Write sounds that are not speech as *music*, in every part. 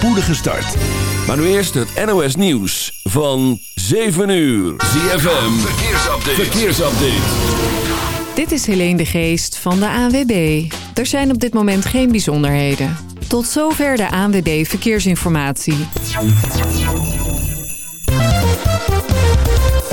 spoedige start. Maar nu eerst het NOS Nieuws van 7 uur. ZFM, verkeersupdate. verkeersupdate. Dit is Helene de Geest van de ANWB. Er zijn op dit moment geen bijzonderheden. Tot zover de ANWB Verkeersinformatie.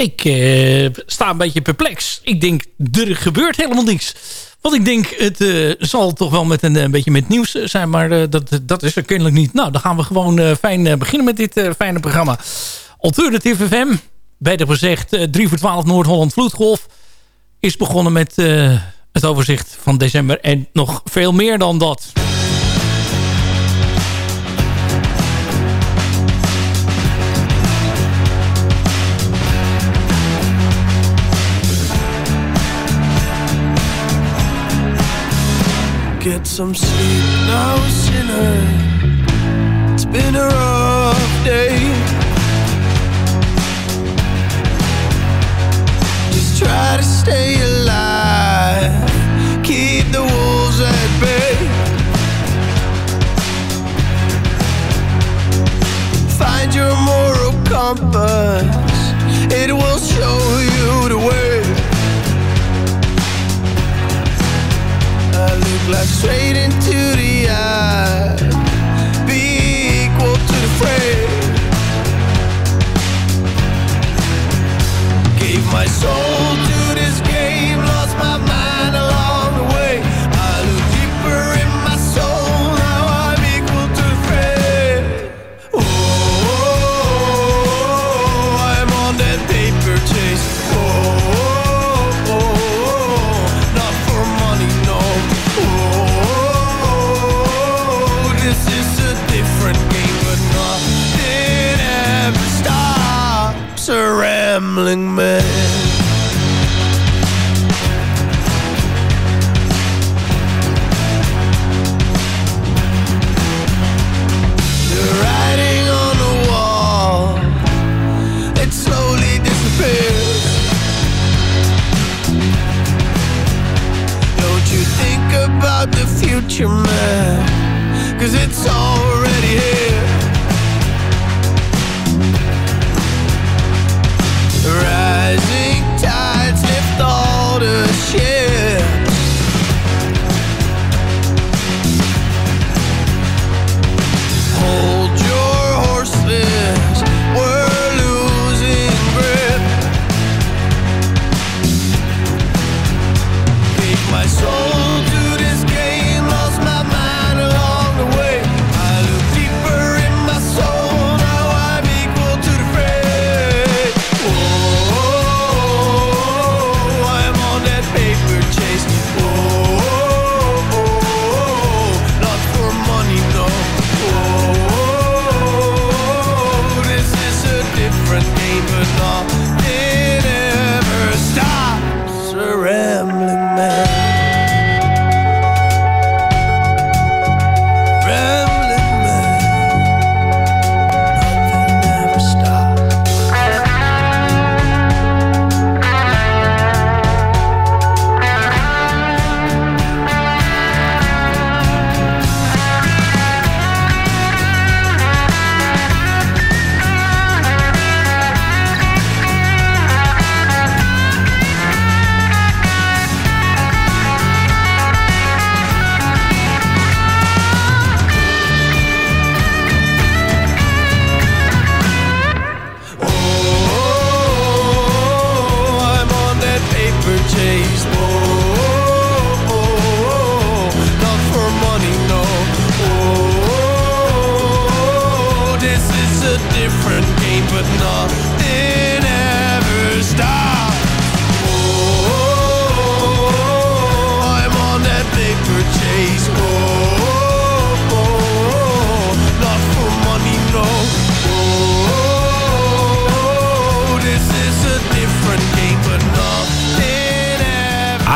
Ik uh, sta een beetje perplex. Ik denk, er gebeurt helemaal niks. Want ik denk, het uh, zal toch wel met een, een, beetje met nieuws zijn. Maar dat, dat is er kennelijk niet. Nou, dan gaan we gewoon fijn beginnen met dit fijne programma. Alternative FM, beter gezegd 3 voor 12 Noord-Holland Vloedgolf... is begonnen met het overzicht van december. En nog veel meer dan dat. Some sleep now, sinner. It's been a rough day. Just try to stay alive, keep the wolves at bay. Find your moral compass, it will show you the way. Like straight into the eye. Be equal to the fray. Gave my soul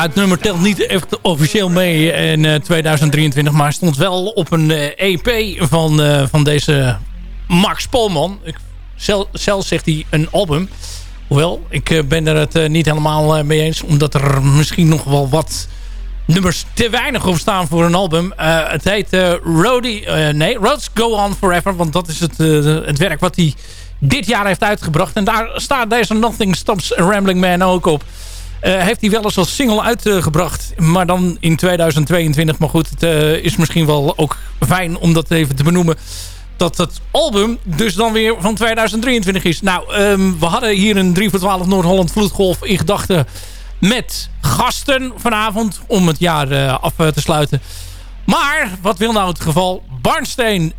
het nummer telt niet echt officieel mee in 2023. Maar stond wel op een EP van, van deze Max Polman. Ik, zelf zegt hij een album. Hoewel, ik ben er het niet helemaal mee eens. Omdat er misschien nog wel wat nummers te weinig op staan voor een album. het heet Roadie, nee, Roads Go On Forever. Want dat is het, het werk wat hij dit jaar heeft uitgebracht. En daar staat deze Nothing Stops Rambling Man ook op. Uh, heeft hij wel eens als single uitgebracht. Maar dan in 2022. Maar goed, het uh, is misschien wel ook fijn om dat even te benoemen. Dat het album dus dan weer van 2023 is. Nou, um, we hadden hier een 3 voor 12 Noord-Holland Vloedgolf in gedachten. Met gasten vanavond om het jaar uh, af te sluiten. Maar, wat wil nou het geval? Barnsteen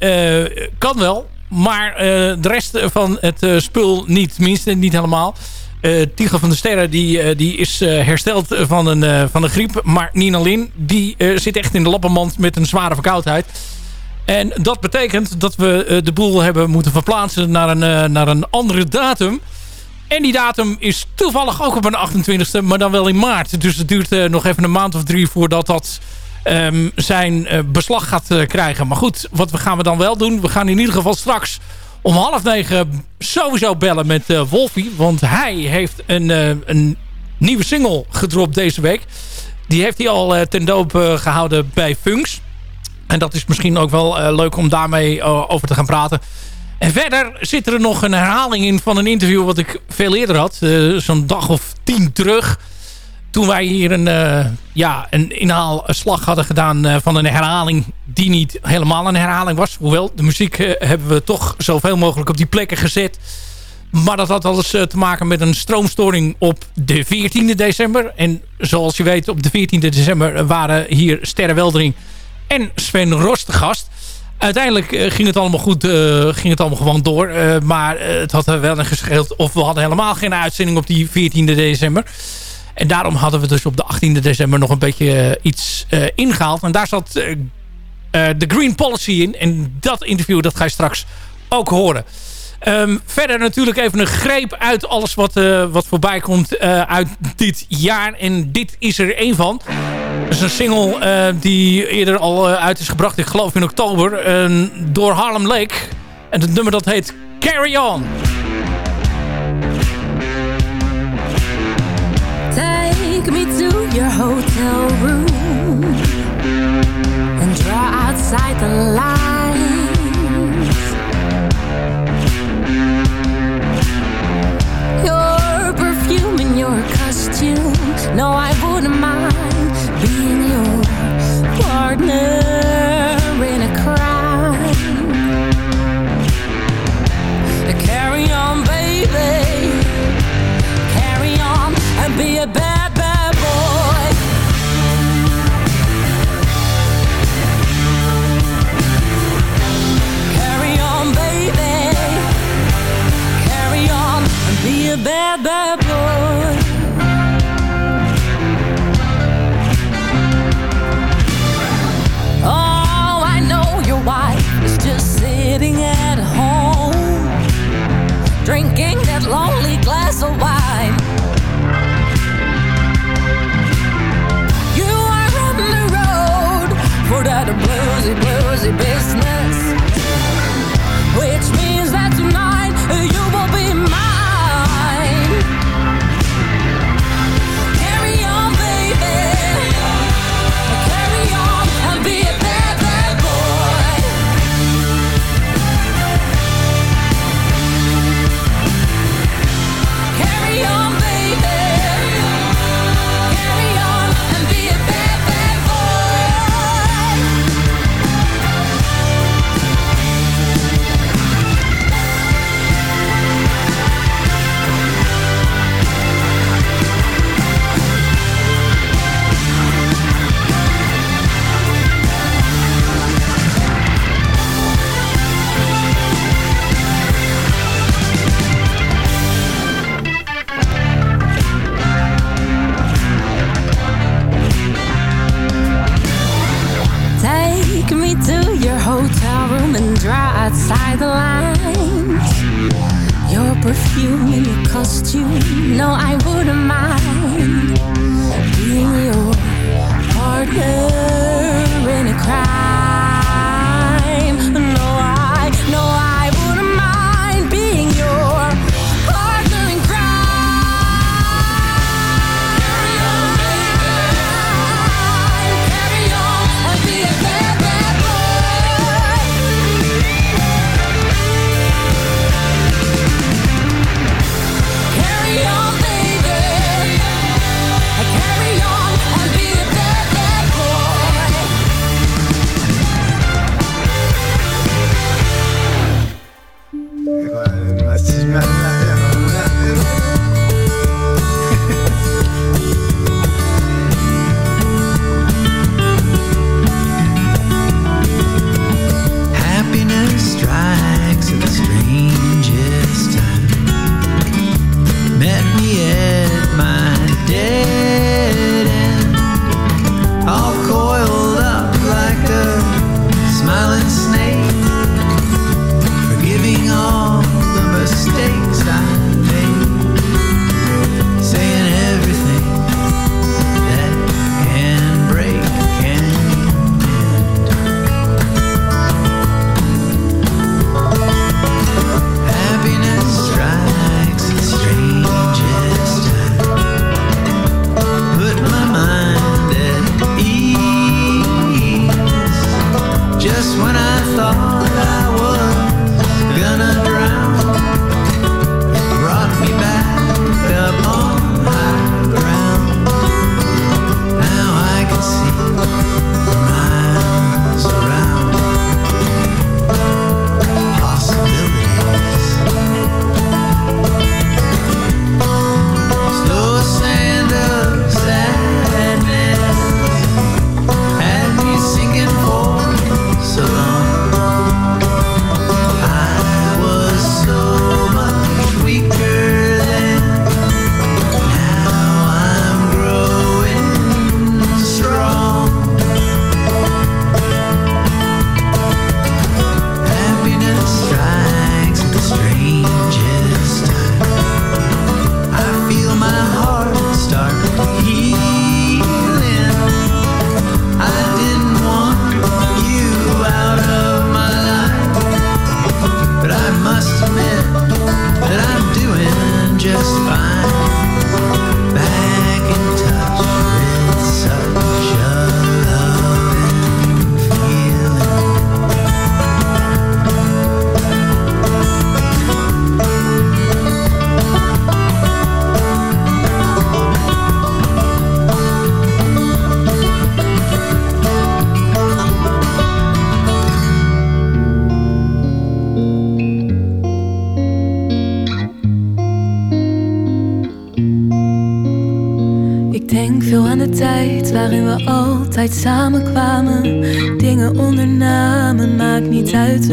kan wel. Maar de rest van het spul niet. Tenminste, niet helemaal. Uh, Tiger van de Sterren die, die is hersteld van een, van een griep. Maar Nina Lin die zit echt in de lappenmand met een zware verkoudheid. En dat betekent dat we de boel hebben moeten verplaatsen naar een, naar een andere datum. En die datum is toevallig ook op een 28e, maar dan wel in maart. Dus het duurt nog even een maand of drie voordat dat um, zijn beslag gaat krijgen. Maar goed, wat gaan we dan wel doen? We gaan in ieder geval straks om half negen sowieso bellen met uh, Wolfie. Want hij heeft een, een nieuwe single gedropt deze week. Die heeft hij al ten doop gehouden bij Funks. En dat is misschien ook wel leuk om daarmee over te gaan praten. En verder zit er nog een herhaling in van een interview wat ik veel eerder had. Zo'n dag of tien terug toen wij hier een, uh, ja, een inhaalslag hadden gedaan uh, van een herhaling die niet helemaal een herhaling was. Hoewel, de muziek uh, hebben we toch zoveel mogelijk op die plekken gezet. Maar dat had alles te maken met een stroomstoring op de 14e december. En zoals je weet, op de 14e december waren hier Sterre Weldering en Sven Rost te gast. Uiteindelijk ging het allemaal goed, ging het allemaal gewoon door. maar het had wel een gescheeld of we hadden helemaal geen uitzending op die 14e december. En daarom hadden we dus op de 18e december nog een beetje uh, iets uh, ingehaald. En daar zat uh, de Green Policy in. En dat interview dat ga je straks ook horen. Um, verder natuurlijk even een greep uit alles wat, wat voorbij komt uit dit jaar. En dit is er één van. Dat is een single die eerder al uit is gebracht. Ik geloof in oktober. door Harlem Lake. En het nummer dat heet Carry On. And draw outside the lines. Your perfume and your costume. No, I wouldn't mind being your partner a bad, bad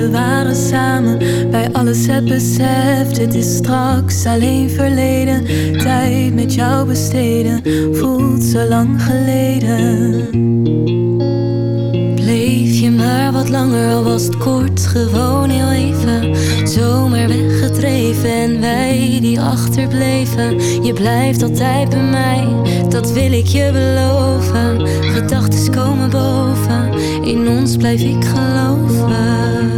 we waren samen. Bij alles het besef, dit is straks alleen verleden. Tijd met jou besteden, voelt zo lang geleden. Bleef je maar wat langer, al was het kort, gewoon heel even. Zomaar weggedreven en wij die achterbleven. Je blijft altijd bij mij, dat wil ik je beloven. Komen boven, in ons blijf ik geloven.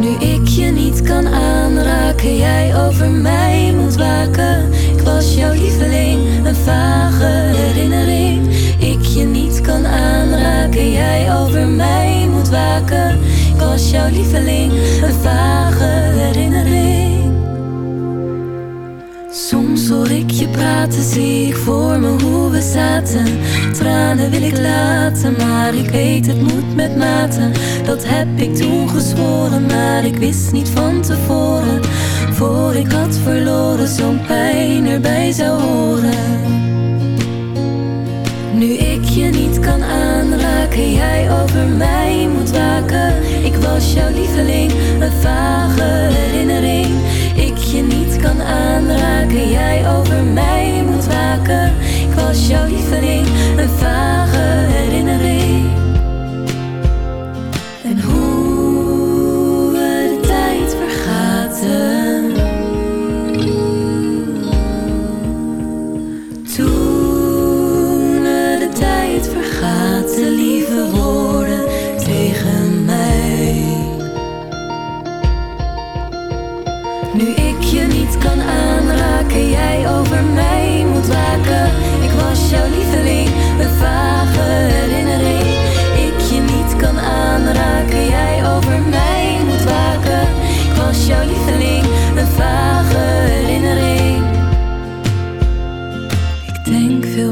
Nu ik je niet kan aanraken, jij over mij moet waken. Ik was jouw lieveling, een vage herinnering. Ik je niet kan aanraken, jij over mij moet waken. Ik was jouw lieveling, een vage herinnering. Praten, zie ik voor me hoe we zaten. Tranen wil ik laten, maar ik weet het moet met mate. Dat heb ik toen gezworen, maar ik wist niet van tevoren. Voor ik had verloren, zo'n pijn erbij zou horen. Nu ik je niet kan aanraken, jij over mij moet waken. Ik was jouw lieveling, een vage herinnering. Ik je niet kan aanraken, jij over mij moet waken. Ik was jouw lieveling, een vage herinnering.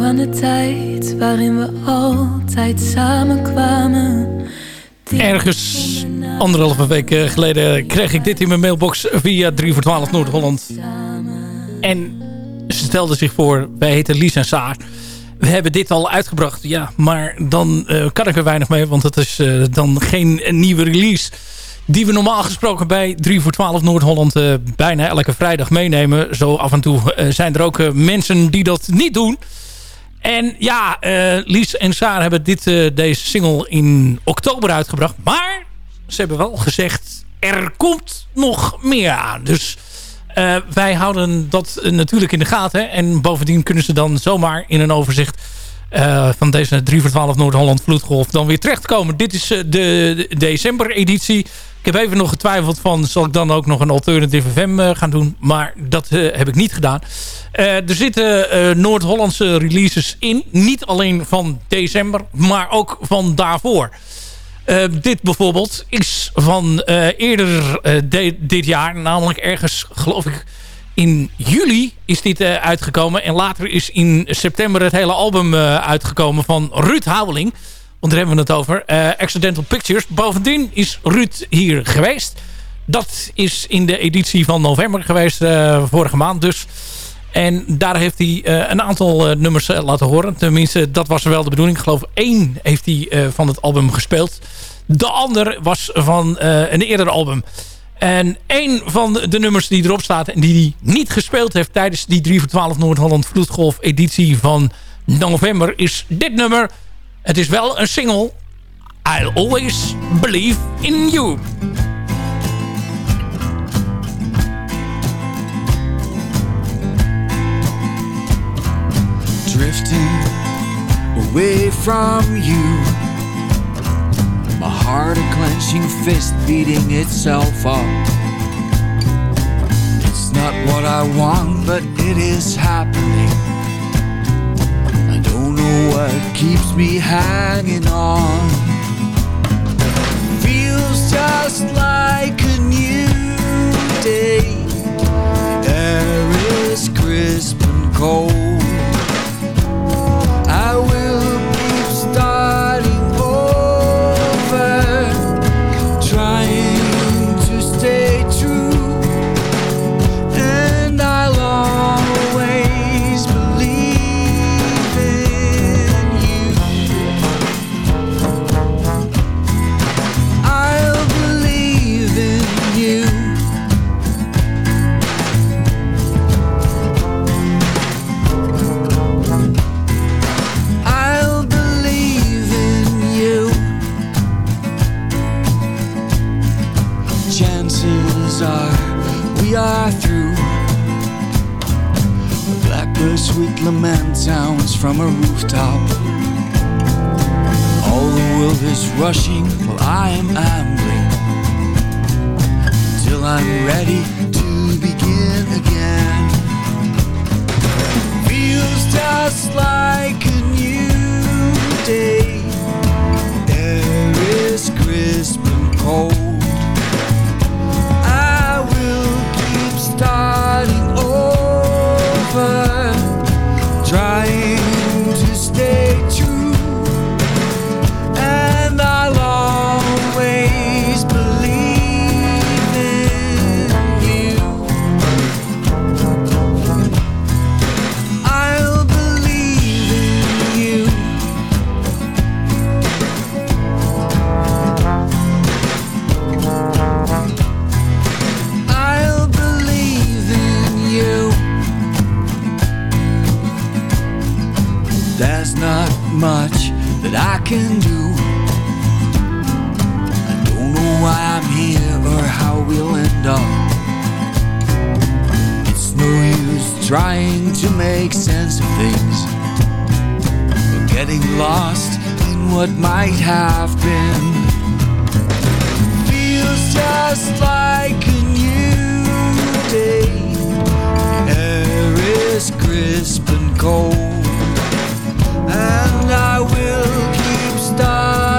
Aan de tijd waarin we altijd samen kwamen. Ergens anderhalve week eh, geleden kreeg ik dit in mijn mailbox via 3 voor 12 Noord-Holland. En ze stelde zich voor, wij heten Lies en Saar. We hebben dit al uitgebracht, ja, maar dan eh, kan ik er weinig mee, want het is eh, dan geen nieuwe release die we normaal gesproken bij 3 voor 12 Noord-Holland bijna elke vrijdag meenemen. Zo af en toe zijn er ook mensen die dat niet doen. En ja, eh, Lies en Saar hebben dit, eh, deze single in oktober uitgebracht. Maar ze hebben wel gezegd, er komt nog meer aan. Dus eh, wij houden dat natuurlijk in de gaten. En bovendien kunnen ze dan zomaar in een overzicht eh, van deze 3 voor 12 Noord-Holland Vloedgolf dan weer terechtkomen. Dit is eh, de, de december-editie. Ik heb even nog getwijfeld van, zal ik dan ook nog een Alternative FM eh, gaan doen? Maar dat heb ik niet gedaan. Er zitten Noord-Hollandse releases in. Niet alleen van december, maar ook van daarvoor. Dit bijvoorbeeld is van eerder de- dit jaar. Namelijk ergens, geloof ik, in juli is dit eh, uitgekomen. En later is in september het hele album eh, uitgekomen van Ruud Houweling. Want daar hebben we het over. Eh, Accidental Pictures. Bovendien is Ruud hier geweest. Dat is in de editie van november geweest, vorige maand dus. En daar heeft hij een aantal nummers laten horen. Tenminste, dat was wel de bedoeling. Ik geloof één heeft hij van het album gespeeld. De ander was van een eerder album. En één van de, de nummers die erop staat... en die hij niet gespeeld heeft tijdens die 3 voor 12 Noord-Holland Vloedgolf editie van november... is dit nummer. Het is wel een single. I'll always believe in you. drifting away from you. My heart a clenching fist beating itself up. It's not what I want, but it is happening. I don't know what keeps me hanging on. Feels just like a new day. can do. I don't know why I'm here or how we'll end up. It's no use trying to make sense of things. We're getting lost in what might have been. Feels just like a new day. The air is crisp and cold and I will stars.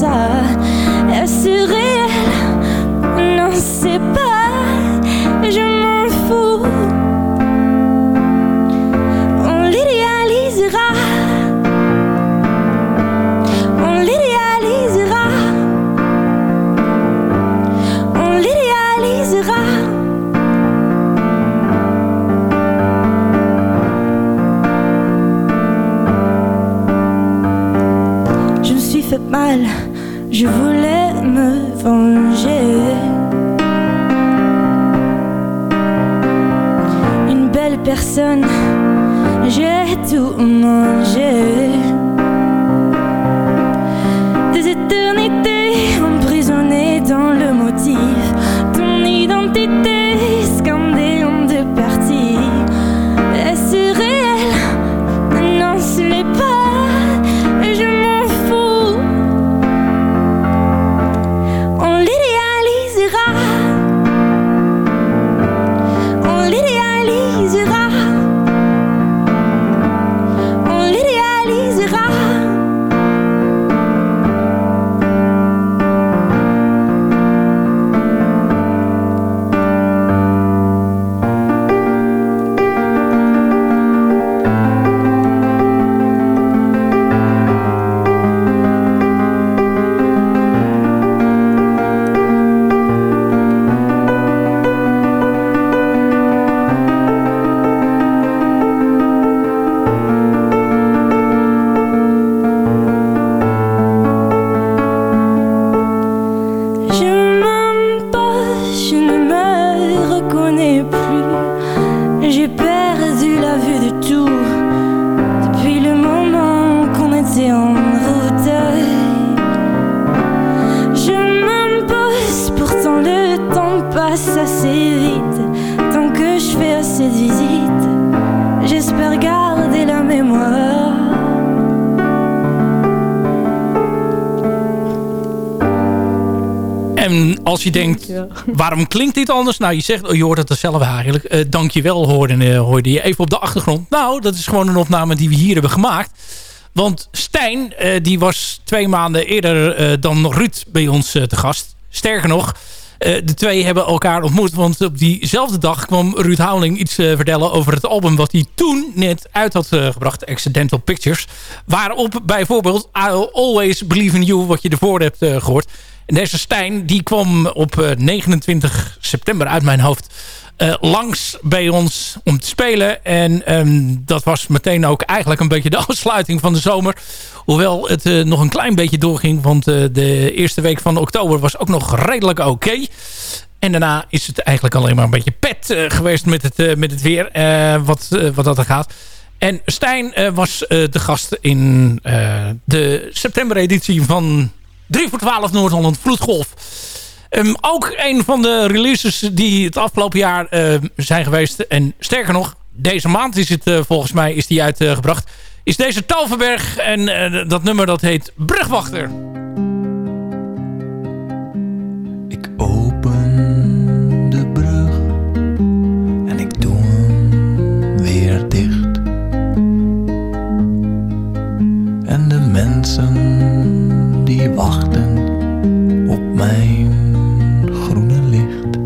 inside als je denkt, waarom klinkt dit anders? Nou, je zegt, oh, je hoort het er zelf eigenlijk. Eh dankjewel hoorde, eh, hoorde je even op de achtergrond. Nou, dat is gewoon een opname die we hier hebben gemaakt. Want Stijn, eh, die was twee maanden eerder dan Ruud bij ons te gast. Sterker nog, de twee hebben elkaar ontmoet. Want op diezelfde dag kwam Ruud Houweling iets vertellen over het album... wat hij toen net uit had gebracht, Accidental Pictures. Waarop bijvoorbeeld I'll Always Believe in You, wat je ervoor hebt eh, gehoord... En deze Stijn die kwam op eh, 29 september uit mijn hoofd eh, langs bij ons om te spelen. En ehm, dat was meteen ook eigenlijk een beetje de *laughs* afsluiting van de zomer. Hoewel het eh, nog een klein beetje doorging. Want eh, de eerste week van oktober was ook nog redelijk oké. En daarna is het eigenlijk alleen maar een beetje pet eh, geweest met het, eh, met het weer. eh, wat, eh, wat dat er gaat. En Stijn eh, was eh, de gast in eh, de septembereditie van 3 voor 12 Noord-Holland Vloedgolf. Ehm, ook een van de releases die het afgelopen jaar eh, zijn geweest. En sterker nog, deze maand is het eh, volgens mij is die uitgebracht. is deze Talverberg. En eh, dat nummer dat heet Brugwachter. Ik open de brug en ik doe hem weer dicht die wachten op mijn groene licht.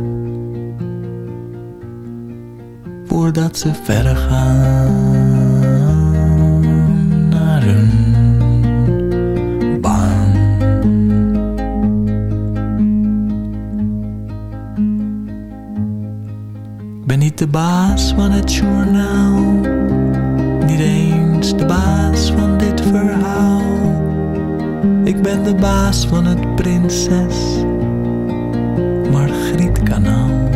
Voordat ze verder gaan naar hun baan. Ben niet de baas van het journaal, niet eens de baas van dit verhaal ik ben de baas van het Prinses Margrietkanaal.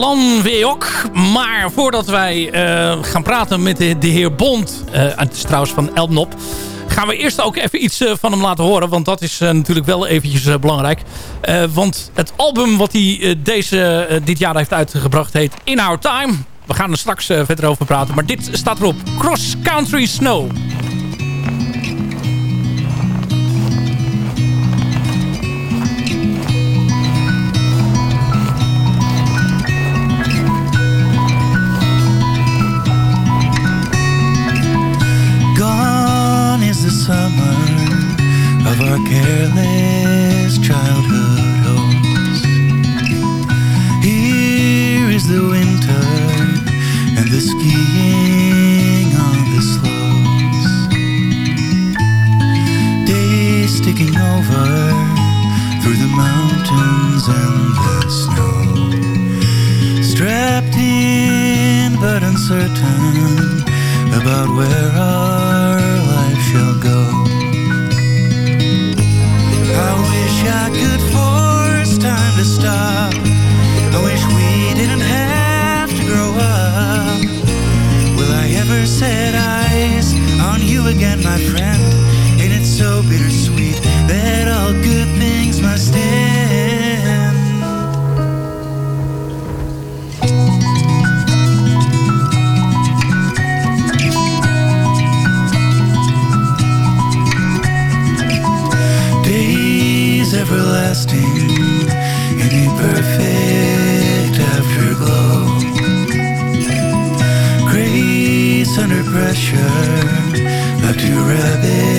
Lan Weok. Maar voordat wij eh, gaan praten met de, de heer Bond... eh het is trouwens van Elmnop... gaan we eerst ook even iets eh, van hem laten horen. Want dat is natuurlijk wel eventjes belangrijk. Want het album wat hij deze, dit jaar heeft uitgebracht heet In Our Time. We gaan er straks verder over praten. Maar dit staat erop. Cross Country Snow. Everlasting in a perfect afterglow. Grace under pressure, like two rabbits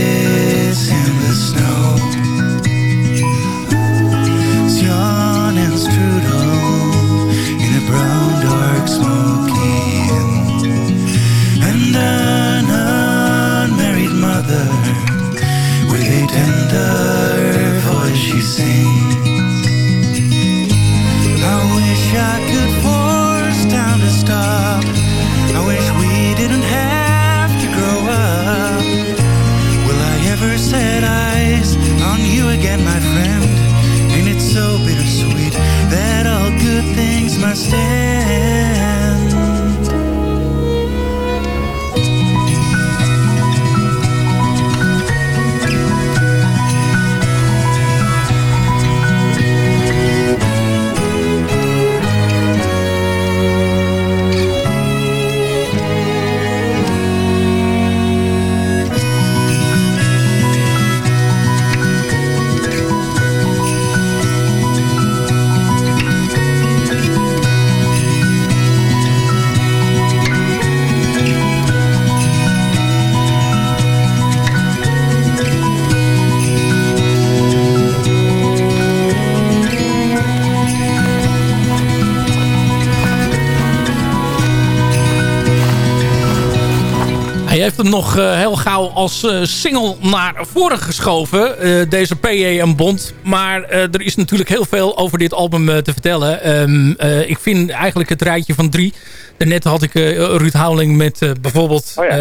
hem nog eh, heel gauw als eh, single naar voren geschoven. eh, deze PA en Bond. Maar er is natuurlijk heel veel over dit album te vertellen. Ehm, eh, ik vind eigenlijk het rijtje van drie. Daarnet had ik Ruud Houweling met bijvoorbeeld... Oh ja.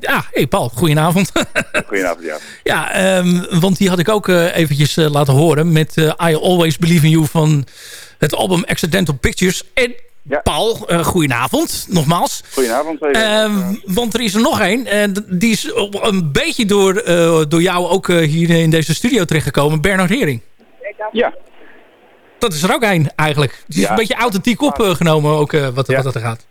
ja, hey Paul, goedenavond. *laughs* Goedenavond, ja. ja, ehm, want die had ik ook eventjes laten horen... met I Always Believe in You van het album Accidental Pictures. En Ja. Paul, eh goedenavond, nogmaals. Goedenavond. even. Ehm, want er is er nog één. En d- die is een beetje door, eh, door jou ook eh, hier in deze studio terechtgekomen. Bernard Hering. ja, Dat is er ook één eigenlijk. Die is Ja. een beetje authentiek opgenomen ook eh, wat, Ja. wat dat er gaat.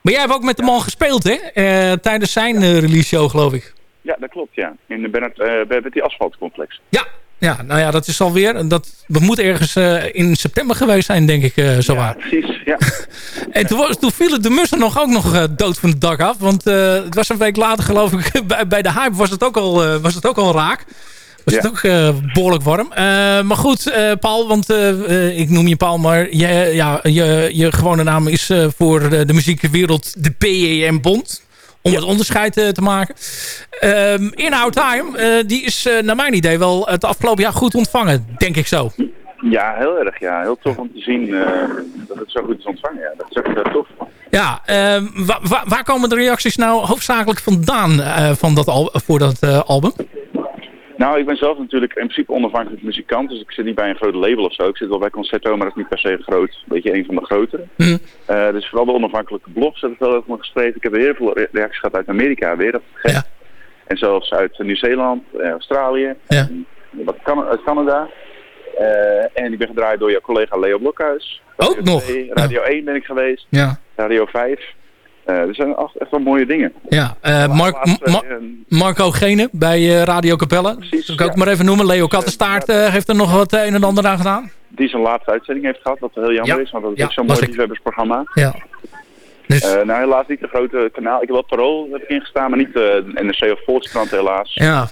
Maar jij hebt ook met de man gespeeld hè? Eh, tijdens zijn eh, release show geloof ik. ja, dat klopt, ja. In de Bernard, eh bij bij die asfaltcomplex. Ja. Ja, nou ja, dat is alweer. Dat, dat moet ergens eh, in september geweest zijn, denk ik, eh zo Ja, precies, ja. *laughs* En toen, toen vielen de mussen nog ook nog eh, dood van het dak af. Want het was een week later, geloof ik, *laughs* bij, bij de hype was het ook al, was het ook al raak. Was Ja. het ook eh, behoorlijk warm. Maar goed, Paul, want ik noem je Paul, maar je, ja, je, je gewone naam is voor de, de muziekwereld de PEM Bond. Om het onderscheid eh, te maken. Ehm In Our Time, die is eh, naar mijn idee wel het afgelopen jaar goed ontvangen, denk ik zo. Ja, heel erg, ja. Heel tof om te zien eh, dat het zo goed is ontvangen, ja. Dat is echt eh, tof. Ja, ehm, wa- wa- waar komen de reacties nou hoofdzakelijk vandaan van dat al voor dat album? Nou, ik ben zelf natuurlijk in principe onafhankelijk muzikant, dus ik zit niet bij een groot label of zo. Ik zit wel bij Concerto, maar dat is niet per se groot. Een beetje een van de grotere. Hm. Eh, dus vooral de onafhankelijke blogs hebben veel over me geschreven. Ik heb heel veel re- reacties gehad uit Amerika weer, dat. Ja. En zelfs uit Nieuw-Zeeland, eh, Australië, Ja. en wat uit Canada. Eh, en ik ben gedraaid door jouw collega Leo Blokhuis. Ook nog? 2, Radio 1 ben ik geweest, Ja, Radio 5. Eh er zijn echt, echt wel mooie dingen. ja. eh, Mark, Marco Gene bij eh, Radio Capelle. Precies, Zal ik ook ja. maar even noemen. Leo Kattenstaart heeft er nog wat een en ander aan gedaan. die zijn laatste uitzending heeft gehad, wat heel jammer Ja. is, want dat is Ja, ook zo'n mooi liefhebbersprogramma. Ja. Dus, nou, helaas niet de grote kanaal. Ik heb wel Parool heb ik ingestaan, maar niet de NRC of Volkskrant helaas. ja,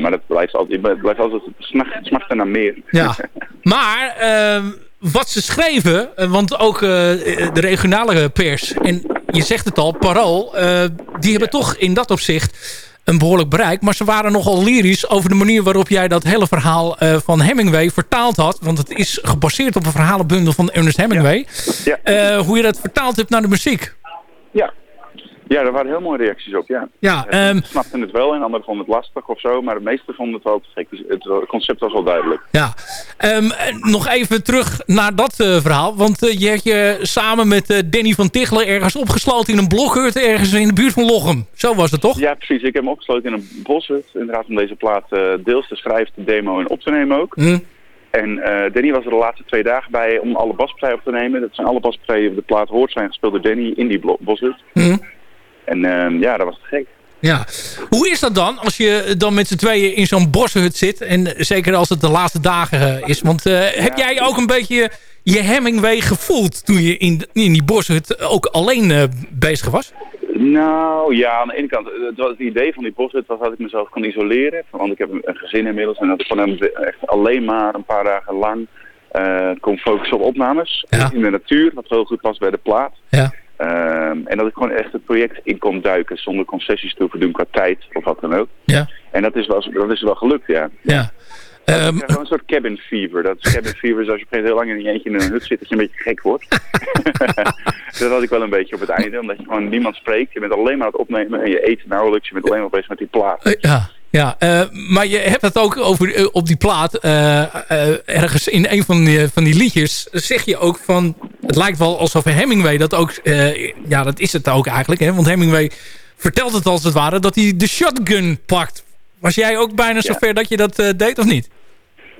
maar dat blijft altijd, het blijft altijd smacht, smachten naar meer. ja. *laughs* Maar ehm, wat ze schreven, eh, want ook eh, de regionale pers, en je zegt het al, Parool, eh, die hebben toch in dat opzicht een behoorlijk bereik. Maar ze waren nogal lyrisch over de manier waarop jij dat hele verhaal van Hemingway vertaald had. Want het is gebaseerd op een verhalenbundel van Ernest Hemingway. Ja. Hoe je dat vertaald hebt naar de muziek. Ja. Ja, daar waren heel mooie reacties op, ja. Ja, Eh, ehm, snapten het wel en anderen vonden het lastig of zo, maar de meesten vonden het wel te gek. Dus het, concept was wel duidelijk. Ja, Ehm, en nog even terug naar dat eh, verhaal. Want eh, je hebt je samen met eh, Danny van Tichelen ergens opgesloten in een blokhut ergens in de buurt van Lochem. Zo was het toch? Ja, precies. Ik heb hem opgesloten in een boshut, inderdaad om deze plaat eh, deels te schrijven, te demo en op te nemen ook. Hm. En eh, Danny was er de laatste twee dagen bij om alle baspartijen op te nemen. Dat zijn alle baspartijen op de plaat hoort zijn gespeeld door Danny in die boshut. Hm. En ehm, ja, dat was te gek. Ja. Hoe is dat dan als je dan met z'n tweeën in zo'n boshut zit? En zeker als het de laatste dagen eh, is. Want eh, heb jij ook een beetje je Hemingway gevoeld toen je in, in die boshut ook alleen eh, bezig was? Nou ja, aan de ene kant, het, was het idee van die boshut was dat ik mezelf kon isoleren. Want ik heb een gezin inmiddels en dat ik hem echt alleen maar een paar dagen lang eh, kon focussen op opnames. Ja. In de natuur, wat heel goed past bij de plaat. Ja. Ehm, en dat ik gewoon echt het project in kon duiken zonder concessies te hoeven doen qua tijd of wat dan ook. Ja. En dat is wel, dat is wel gelukt, ja. Ja. Ik Ehm, een soort cabin fever. Dat is cabin fever is als je op een heel lang in je eentje in een hut zit, dat je een beetje gek wordt. *laughs* dat had ik wel een beetje op het einde, omdat je gewoon niemand spreekt. Je bent alleen maar aan het opnemen en je eet nauwelijks. Je bent alleen maar bezig met die plaat. Ja, ja eh, maar je hebt het ook over eh, op die plaat. eh, ergens in een van die, van die liedjes zeg je ook van... Het lijkt wel alsof Hemingway dat ook... ja, dat is het ook eigenlijk. Hè? Want Hemingway vertelt het als het ware dat hij de shotgun pakt. Was jij ook bijna zover dat je dat deed of niet?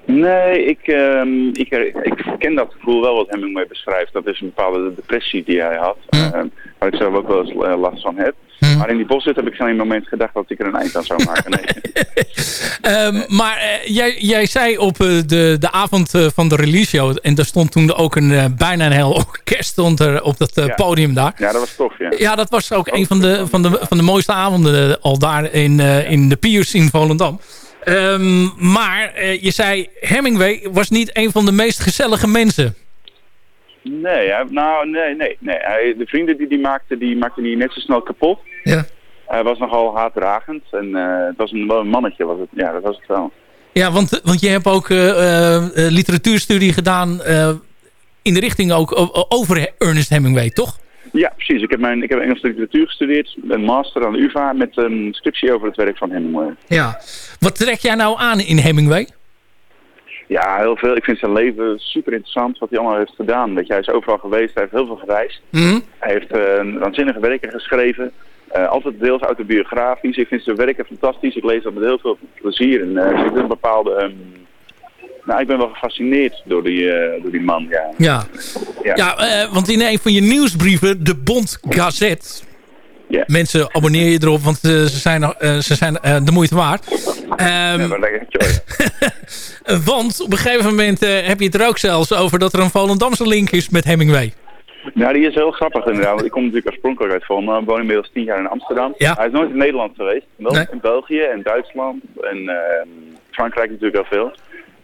Nee, ik, ehm, ik, ik ken dat gevoel wel wat Hemingway beschrijft. Dat is een bepaalde depressie die hij had. ehm, waar ik zelf ook wel eens eh, last van heb. Maar in die boshut heb ik geen moment gedacht dat ik er een eind aan zou maken. Nee. *laughs* Ehm, maar eh, jij, jij zei op eh, de, de avond van de release show... en daar stond toen ook een, bijna een heel *laughs* orkest stond er op dat Ja. podium daar. Ja, dat was tof, ja. Ja, dat was ook een van de, van de, van de mooiste avonden al daar in, in de Piers in Volendam. Ehm, maar je zei, Hemingway was niet een van de meest gezellige mensen. Nee, hij- nou, nee, nee. nee. Hij, de vrienden die hij maakte, die maakte hij net zo snel kapot. Ja. Hij was nogal haatdragend en eh, het was een, wel een mannetje, was het. Ja, dat was het wel. Ja, want, want je hebt ook eh, eh, eh, literatuurstudie gedaan eh, in de richting ook over Ernest Hemingway, toch? Ja, precies. Ik heb, mijn, ik heb Engelse literatuur gestudeerd, een master aan de UvA met een scriptie over het werk van Hemingway. Ja. Wat trek jij nou aan in Hemingway? Ja, heel veel. Ik vind zijn leven super interessant wat hij allemaal heeft gedaan. Weet je, hij is overal geweest, hij heeft heel veel gereisd. Mhm. Hij heeft eh, waanzinnige werken geschreven. Eh, altijd deels autobiografisch. Ik vind zijn werken fantastisch. Ik lees dat met heel veel plezier. En eh, er zit een bepaalde... ehm, nou, ik ben wel gefascineerd door die, door die man, ja. Ja, Ja. ja want in een van je nieuwsbrieven, de Bond Gazette... Mensen, abonneer je erop, want eh, ze zijn, eh, ze zijn eh, de moeite waard. Ja. *laughs* want op een gegeven moment heb je het er ook zelfs over... dat er een Volendamse link is met Hemingway. Nou, die is heel grappig inderdaad. Want ik kom natuurlijk oorspronkelijk uit Volendam. Ik woon inmiddels tien jaar in Amsterdam. Ja. Hij is nooit in Nederland geweest. Wel Nee. in België en Duitsland en ehm, Frankrijk natuurlijk al veel.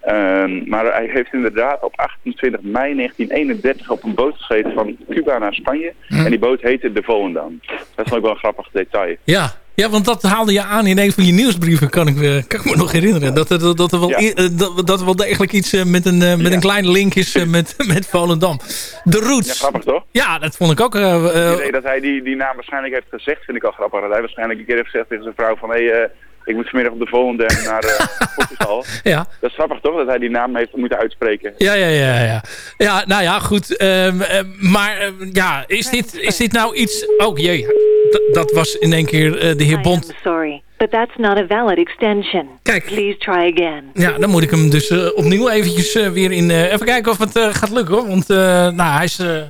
Ehm, maar hij heeft inderdaad op 28 mei 1931 op een boot gezeten van Cuba naar Spanje. Hm. En die boot heette de Volendam. Dat is ook wel een grappig detail. Ja. ja, want dat haalde je aan in een van je nieuwsbrieven, kan ik, me- kan ik me nog herinneren. Dat er, dat er, wel, Ja. eh, dat, dat wel degelijk iets eh, met, een, eh, met Ja. een kleine link is eh, met, *laughs* met Volendam. De Ja, Roots. grappig toch? Ja, dat vond ik ook... eh, eh, Het idee dat hij die, die naam waarschijnlijk heeft gezegd, vind ik al grappig. Dat hij waarschijnlijk een keer heeft gezegd tegen zijn vrouw van... hé, hey, eh, ik moet vanmiddag op de volgende naar uh, *laughs* Portugal. ja. Dat is grappig toch, dat hij die naam heeft moeten uitspreken. Ja, ja, ja, ja. Ja, nou ja, goed. ehm, ehm, maar ehm, ja, is dit, is dit nou iets... Oh jee, D- dat was in één keer eh, de heer Bond. sorry, but that's not a valid extension. Kijk. Please try again. Ja, dan moet ik hem dus eh, opnieuw eventjes eh, weer in... eh, even kijken of het eh, gaat lukken hoor. Want, eh, nou, hij is... eh,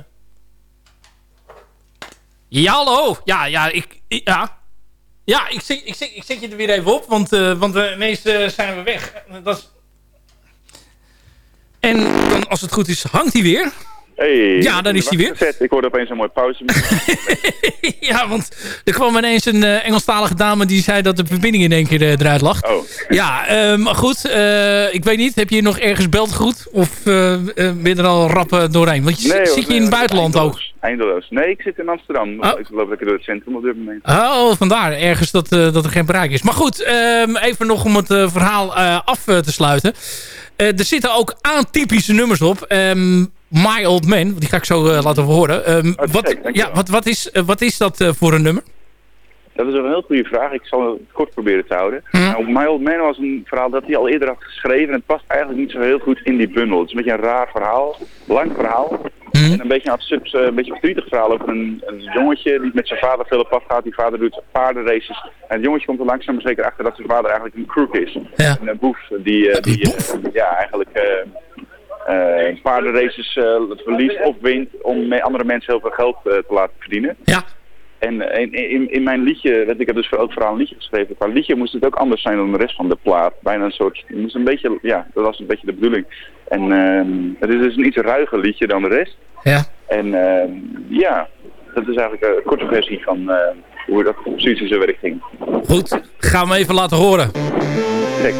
Ja, hallo. Ja, ja, ik... ik- ja. Ja, ik zet, ik, zet, ik zet je er weer even op, want, eh, want ineens eh, zijn we weg. Dat is... En dan, als het goed is, hangt hij weer. Hey, Ja, daar is hij weer. Gezet. Ik hoorde opeens een mooie pauze. *laughs* ja, want er kwam ineens een eh, Engelstalige dame die zei dat de verbinding in één keer eruit lag. Oh, Ja, maar goed. ik weet niet, heb je nog ergens beltgoed? Of eh, eh, ben je er al rap eh, doorheen? Want je, Nee, zit je in het buitenland ook? Eindeloos. Nee, ik zit in Amsterdam. Oh. Ik loop lekker door het centrum op dit moment. Oh, vandaar. Ergens dat, eh, dat er geen bereik is. Maar goed, ehm, even nog om het eh, verhaal eh, af te sluiten. Er zitten ook atypische nummers op. Ehm, My Old Man, die ga ik zo laten horen. Ehm, Oh, wat, ja, wat, wat, is, wat is dat voor een nummer? Dat is een heel goede vraag. Ik zal het kort proberen te houden. Hm. Nou, My Old Man was een verhaal dat hij al eerder had geschreven. En het past eigenlijk niet zo heel goed in die bundel. Het is een beetje een raar verhaal. Lang verhaal. Hm. En een beetje een eh, een beetje verdrietig verhaal over een, een jongetje die met zijn vader veel op pad gaat. Die vader doet paardenraces. En het jongetje komt er langzaam maar zeker achter dat zijn vader eigenlijk een crook is. Ja. Een boef die, eh, die eh, ja, eigenlijk eh, eh, paardenraces eh, verliest of wint om andere mensen heel veel geld eh, te laten verdienen. Ja. En in, in, in mijn liedje, want ik heb dus voor elk verhaal een liedje geschreven. Qua liedje moest het ook anders zijn dan de rest van de plaat. Bijna een soort, moest een beetje, ja, dat was een beetje de bedoeling. En ehm, het is dus een iets ruiger liedje dan de rest. Ja. En ehm, ja, dat is eigenlijk een korte versie van eh, hoe dat precies in zijn werk ging. Goed, gaan we even laten horen. Kijk.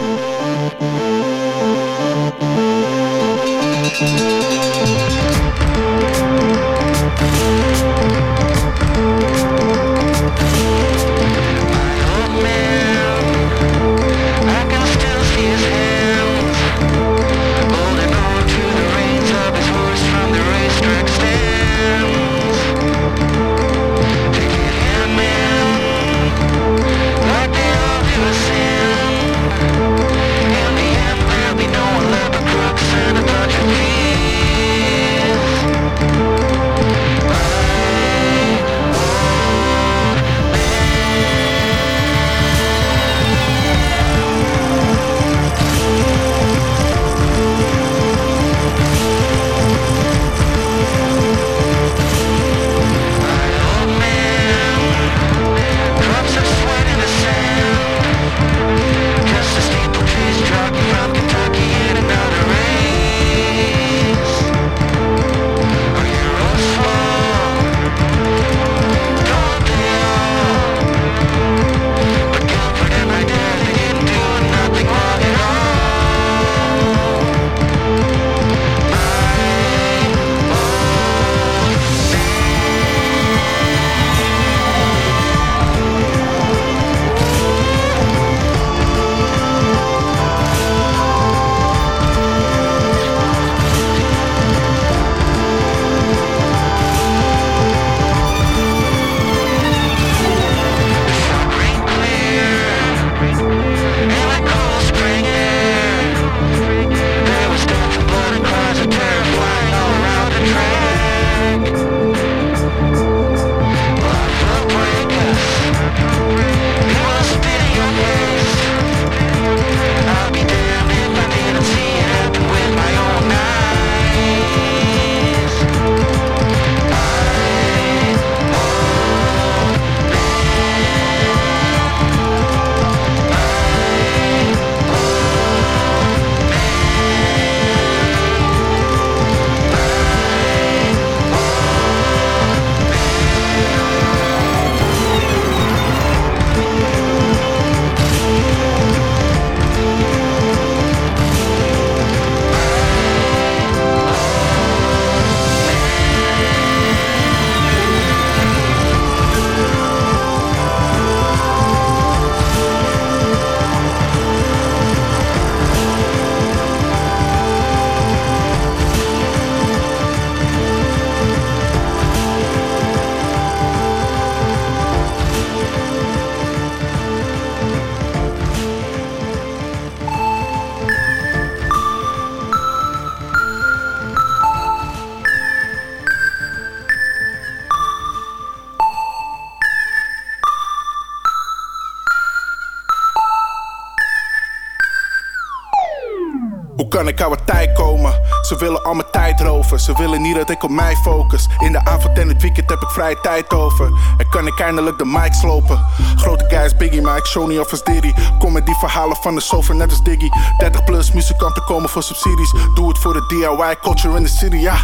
Kan ik aan tijd komen? Ze willen al mijn tijd roven. Ze willen niet dat ik op mij focus. In de avond en het weekend heb ik vrije tijd over. En kan ik eindelijk de mic slopen. Grote guys, Biggie, maar ik show niet of als Diddy. Kom met die verhalen van de sofa, net als Diggy. 30 plus muzikanten komen voor subsidies. Doe het voor de DIY culture in the city, ja.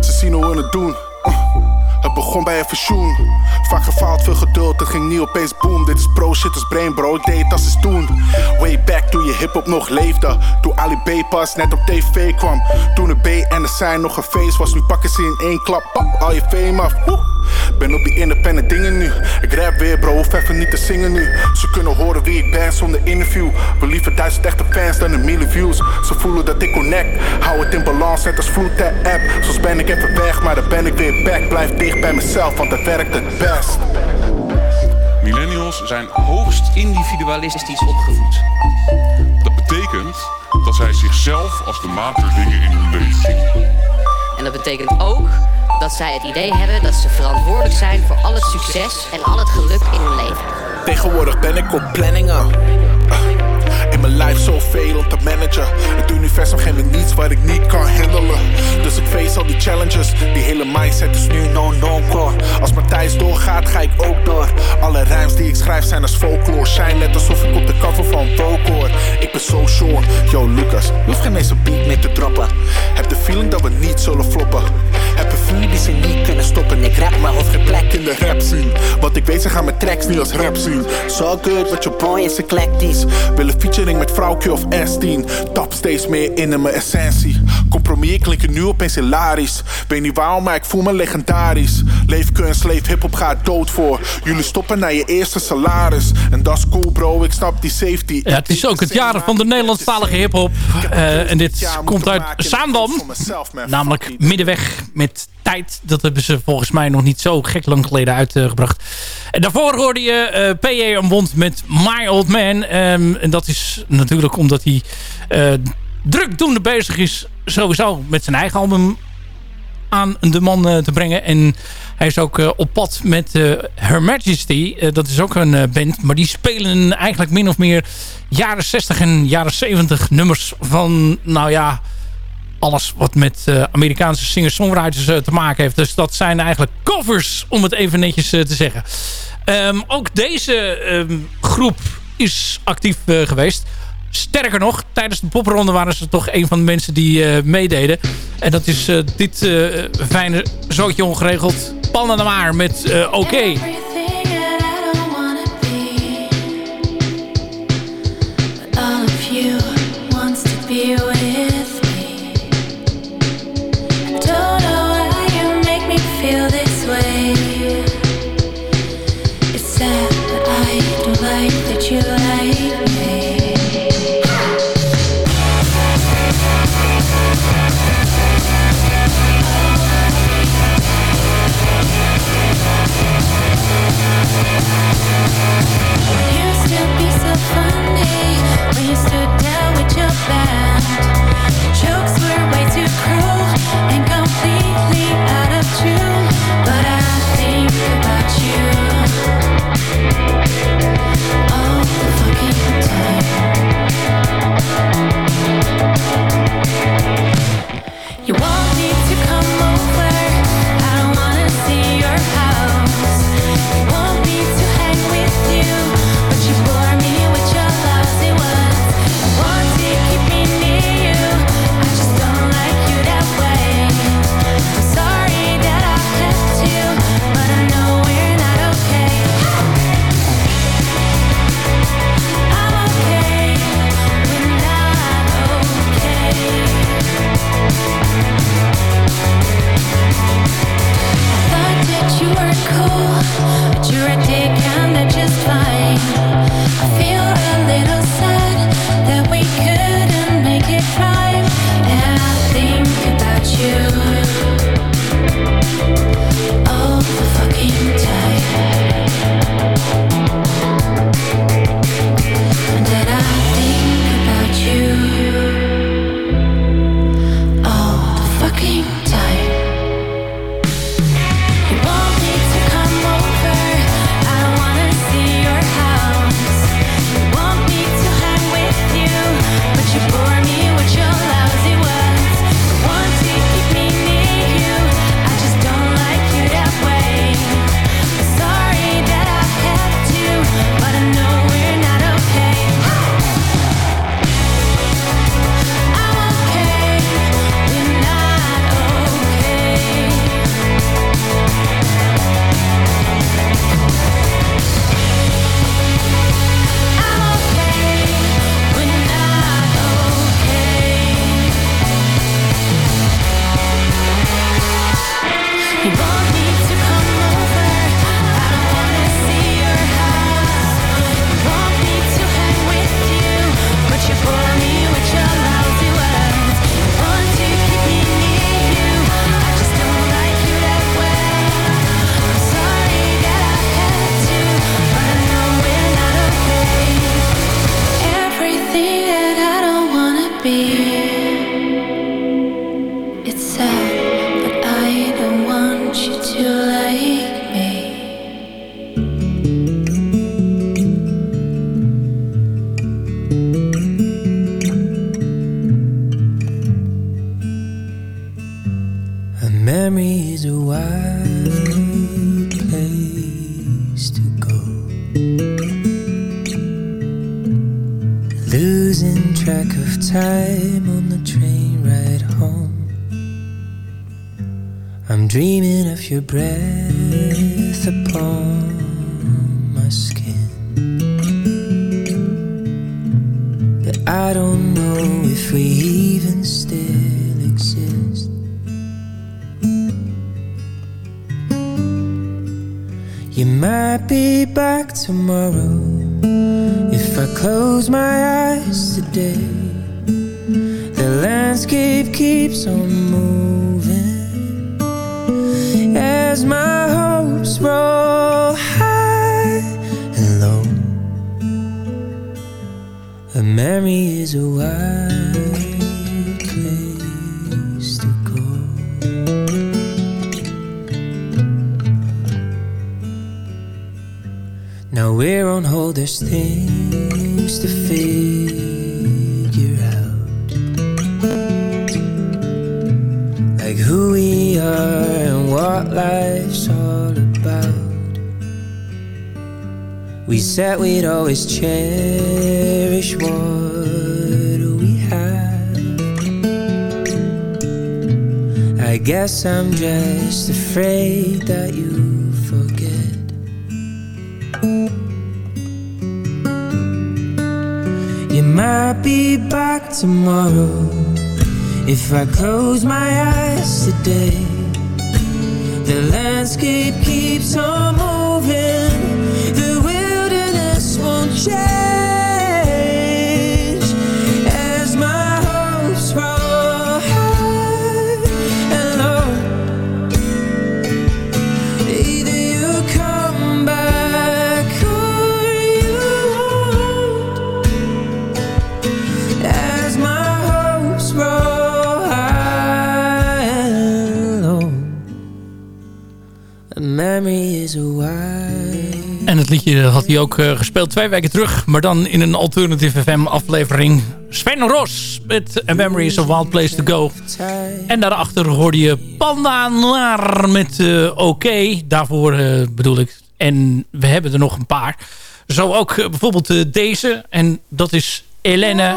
Ze zien hoe we het doen. Het begon bij een verzoen. Vaak gefaald, veel geduld, het ging niet opeens boom. Dit is pro shit als brain bro, ik deed als eens toen. Way back toen je hip-hop nog leefde. Toen Ali B pas net op tv kwam. Toen de B en de zijn nog een feest was. Nu pakken ze in één klap, pap, al je fame af. Ben op die independent dingen nu. Ik rap weer bro, hoef even niet te zingen nu. Ze kunnen horen wie ik ben zonder interview. We liever duizend echte fans dan een miljoen views. Ze voelen dat ik connect. Hou het in balans net als ter app. Soms ben ik even weg, maar dan ben ik weer back. Blijf dicht bij mezelf, want dat werkt het best. Millennials zijn hoogst individualistisch opgevoed. Dat betekent dat zij zichzelf als de maat der dingen in hun leven zien. En dat betekent ook dat zij het idee hebben dat ze verantwoordelijk zijn voor al het succes en al het geluk in hun leven. Tegenwoordig ben ik op planningen. Mijn life zoveel om te managen. Het universum geeft me niets wat ik niet kan handelen. Dus ik face al die challenges. Die hele mindset is nu no-no-core. Als Matthijs doorgaat, ga ik ook door. Alle rijms die ik schrijf zijn als folklore. Shine net alsof ik op de cover van Vogue hoor. Ik ben zo sure. Yo, Lucas, je hoeft geen eens een beat meer te droppen. Heb de feeling dat we niet zullen floppen. Een vriend die ze niet kunnen stoppen. Ik rap maar geen plek in de rap zien. Want ik weet, ze gaan mijn tracks niet als rap zien. So good, wat je boy is eclectisch. Willen featuring met vrouwtje of S10. Tap steeds meer in in mijn essentie. Compromis klinken nu opeens hilarisch. Weet niet waarom, maar ik voel me legendarisch. Leef kunst, leef hip-hop, ga dood voor. Jullie stoppen naar je eerste salaris. En dat is cool, bro, ik snap die safety. Ja, het is ook het jaar van de Nederlandstalige hiphop. Eh en dit komt uit Zaandam. Namelijk middenweg met tijd. Dat hebben ze volgens mij nog niet zo gek lang geleden uitgebracht. En daarvoor hoorde je eh P.A. aan Bond met My Old Man. Ehm, en dat is natuurlijk omdat hij eh drukdoende bezig is. Sowieso met zijn eigen album aan de man eh, te brengen. En hij is ook eh, op pad met Her Majesty. Dat is ook een band. Maar die spelen eigenlijk min of meer jaren 60 en jaren 70 nummers van, nou ja, alles wat met eh, Amerikaanse singer-songwriters eh, te maken heeft. Dus dat zijn eigenlijk covers, om het even netjes eh, te zeggen. Ehm, ook deze ehm, groep is actief geweest. Sterker nog, tijdens de popronde waren ze toch een van de mensen die meededen. En dat is dit fijne zootje ongeregeld. Pannen de maar met Oké. You. Memory is a wild place to go. Now we're on hold, there's things to figure said we'd always cherish what we have. I guess I'm just afraid that you forget. You might be back tomorrow if I close my eyes today. The landscape keeps on moving, share. Liedje had hij ook eh, gespeeld twee weken terug. Maar dan in een Alternative FM aflevering. Sven Ros met A Memory is a Wild Place to Go. En daarachter hoorde je Panda Noir met eh, Oké. Daarvoor eh, bedoel ik. En we hebben er nog een paar. Zo ook bijvoorbeeld deze. En dat is Helene.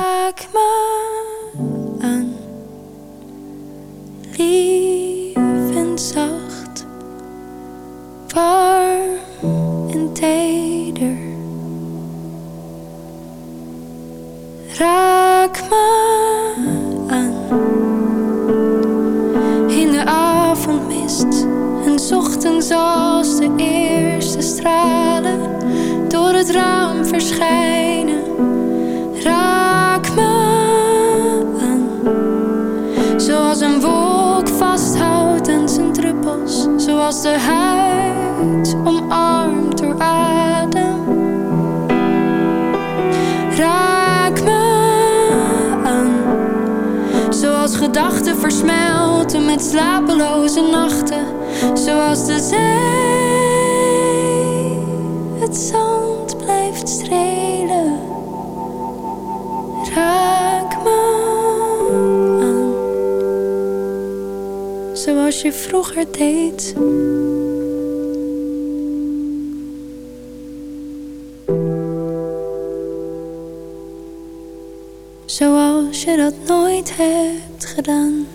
Zoals je dat nooit hebt gedaan.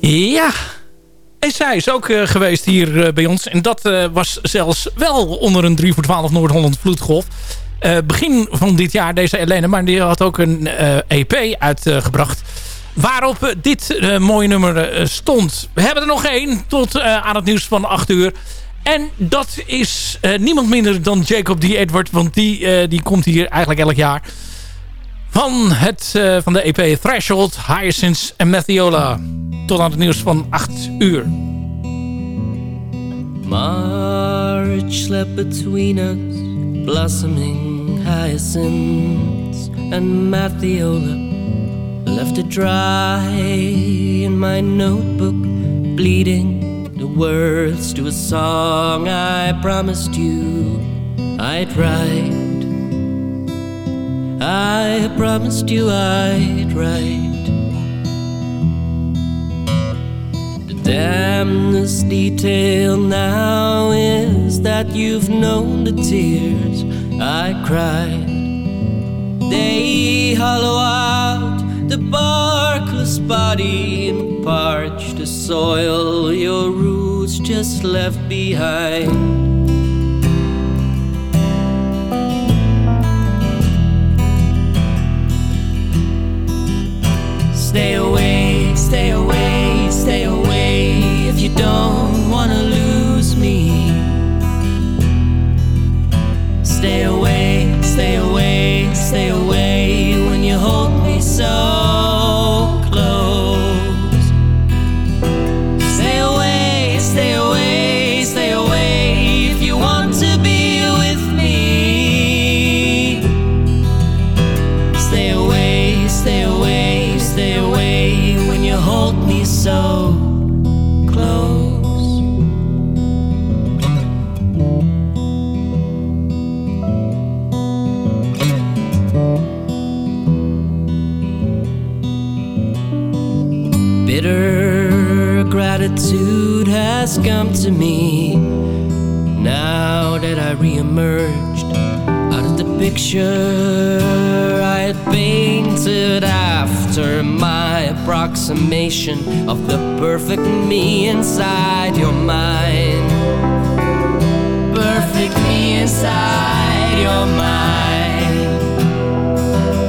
Ja. En zij is ook eh, geweest hier eh, bij ons. En dat eh, was zelfs wel onder een 3 voor 12 Noord-Holland vloedgolf. Begin van dit jaar, deze Helene. Maar die had ook een EP uitgebracht. Waarop eh, dit eh, mooie nummer eh, stond. We hebben er nog één tot aan het nieuws van 8 uur. En dat is niemand minder dan Jacob D. Edward. Want die, die komt hier eigenlijk elk jaar. Van, het, van de EP Threshold, Hyacinth en Mathiola. Tot aan het nieuws van 8 uur. Between us, blossoming Mathiola. Left it dry in my notebook, bleeding the words to a song I promised you I'd write. I promised you I'd write. The damnedest detail now is that you've known the tears I cried. They hollow out the barkless body in parched soil your roots just left behind. Stay away, stay away, stay away if you don't wanna lose me. Stay away, stay away, stay away when you hold me so to me now that I reemerged out of the picture I had painted after my approximation of the perfect me inside your mind. Perfect me inside your mind.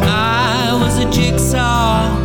I was a jigsaw